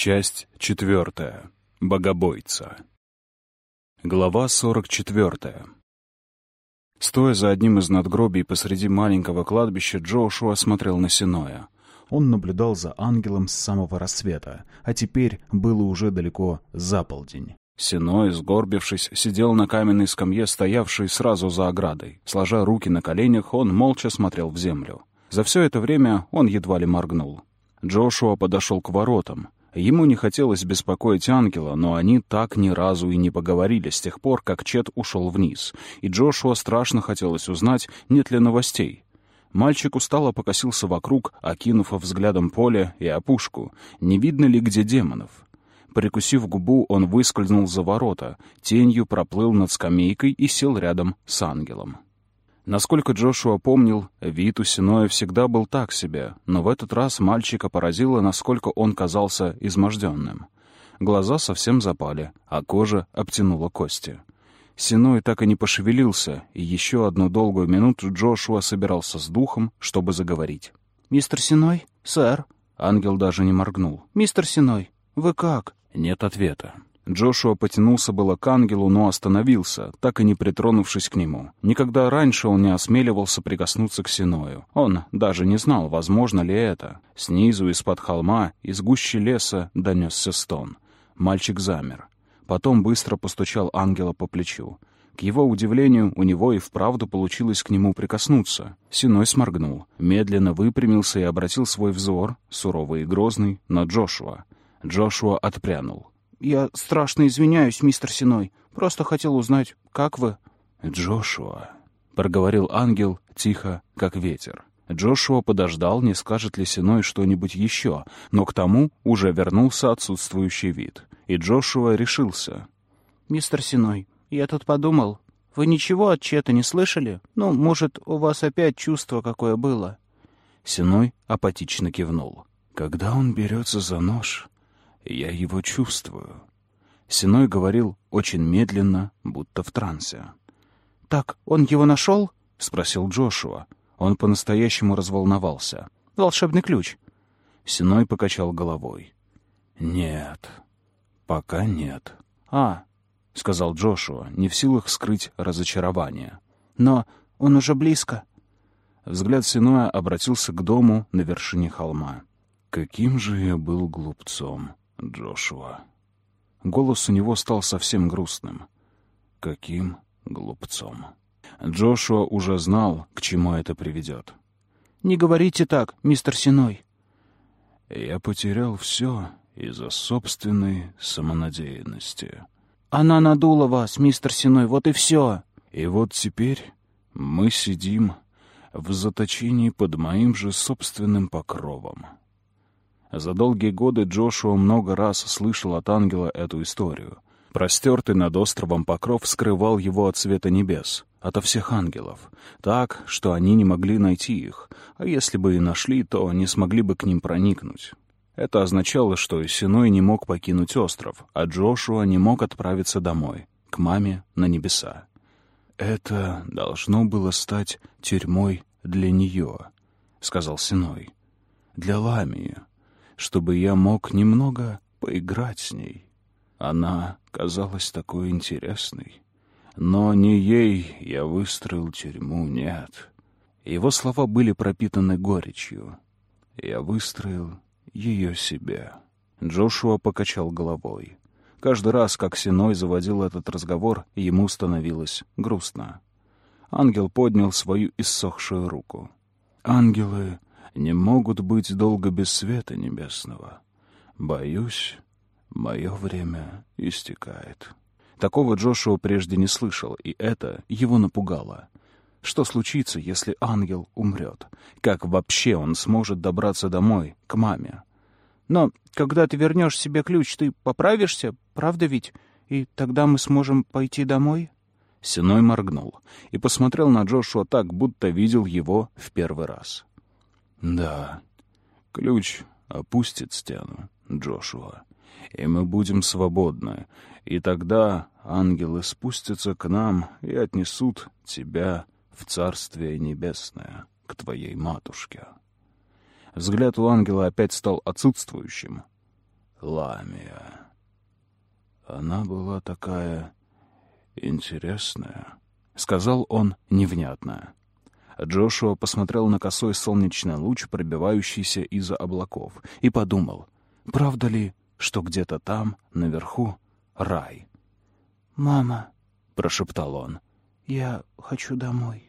Часть четвертая. Богобойца. Глава сорок четвертая. Стоя за одним из надгробий посреди маленького кладбища, Джошуа смотрел на Синоя. Он наблюдал за ангелом с самого рассвета, а теперь было уже далеко за полдень. Синой, сгорбившись, сидел на каменной скамье, стоявшей сразу за оградой. Сложа руки на коленях, он молча смотрел в землю. За все это время он едва ли моргнул. Джошуа подошел к воротам. Ему не хотелось беспокоить ангела, но они так ни разу и не поговорили с тех пор, как Чет ушел вниз, и Джошуа страшно хотелось узнать, нет ли новостей. Мальчик устало покосился вокруг, окинув взглядом поле и опушку, не видно ли где демонов. Прикусив губу, он выскользнул за ворота, тенью проплыл над скамейкой и сел рядом с ангелом. Насколько Джошуа помнил, вид у Синоя всегда был так себе, но в этот раз мальчика поразило, насколько он казался изможденным. Глаза совсем запали, а кожа обтянула кости. Синой так и не пошевелился, и еще одну долгую минуту Джошуа собирался с духом, чтобы заговорить. «Мистер Синой? Сэр?» Ангел даже не моргнул. «Мистер Синой, вы как?» Нет ответа. Джошуа потянулся было к ангелу, но остановился, так и не притронувшись к нему. Никогда раньше он не осмеливался прикоснуться к Синою. Он даже не знал, возможно ли это. Снизу, из-под холма, из гущи леса донесся стон. Мальчик замер. Потом быстро постучал ангела по плечу. К его удивлению, у него и вправду получилось к нему прикоснуться. Синой сморгнул, медленно выпрямился и обратил свой взор, суровый и грозный, на Джошуа. Джошуа отпрянул. «Я страшно извиняюсь, мистер Синой. Просто хотел узнать, как вы?» «Джошуа», — проговорил ангел тихо, как ветер. Джошуа подождал, не скажет ли Синой что-нибудь еще, но к тому уже вернулся отсутствующий вид. И Джошуа решился. «Мистер Синой, я тут подумал. Вы ничего от Чета не слышали? Ну, может, у вас опять чувство какое было?» Синой апатично кивнул. «Когда он берется за нож, я его чувствую. Синой говорил очень медленно, будто в трансе. «Так, он его нашел?» — спросил Джошуа. Он по-настоящему разволновался. «Волшебный ключ». Синой покачал головой. «Нет, пока нет». «А», — сказал Джошуа, не в силах скрыть разочарование. «Но он уже близко». Взгляд Синоя обратился к дому на вершине холма. «Каким же я был глупцом!» Джошуа. Голос у него стал совсем грустным. Каким глупцом. Джошуа уже знал, к чему это приведет. «Не говорите так, мистер Синой». «Я потерял все из-за собственной самонадеянности». «Она надула вас, мистер Синой, вот и все». «И вот теперь мы сидим в заточении под моим же собственным покровом». За долгие годы Джошуа много раз слышал от ангела эту историю. Простертый над островом покров скрывал его от света небес, ото всех ангелов, так, что они не могли найти их, а если бы и нашли, то не смогли бы к ним проникнуть. Это означало, что Синой не мог покинуть остров, а Джошуа не мог отправиться домой, к маме на небеса. «Это должно было стать тюрьмой для нее», — сказал Синой. «Для Ламии, чтобы я мог немного поиграть с ней. Она казалась такой интересной. Но не ей я выстроил тюрьму, нет. Его слова были пропитаны горечью. Я выстроил ее себе. Джошуа покачал головой. Каждый раз, как Синой заводил этот разговор, ему становилось грустно. Ангел поднял свою иссохшую руку. «Ангелы не могут быть долго без света небесного. Боюсь, мое время истекает». Такого Джошуа прежде не слышал, и это его напугало. Что случится, если ангел умрет? Как вообще он сможет добраться домой, к маме? Но когда ты вернешь себе ключ, ты поправишься, правда ведь? И тогда мы сможем пойти домой?» Синой моргнул и посмотрел на Джошуа так, будто видел его в первый раз. Да, ключ опустит стену, Джошуа, и мы будем свободны. И тогда ангелы спустятся к нам и отнесут тебя в Царствие Небесное, к твоей матушке. Взгляд у ангела опять стал отсутствующим. Ламия. Она была такая интересная, — сказал он невнятно. Джошуа посмотрел на косой солнечный луч, пробивающийся из-за облаков, и подумал, правда ли, что где-то там, наверху, рай. «Мама», — прошептал он, — «я хочу домой».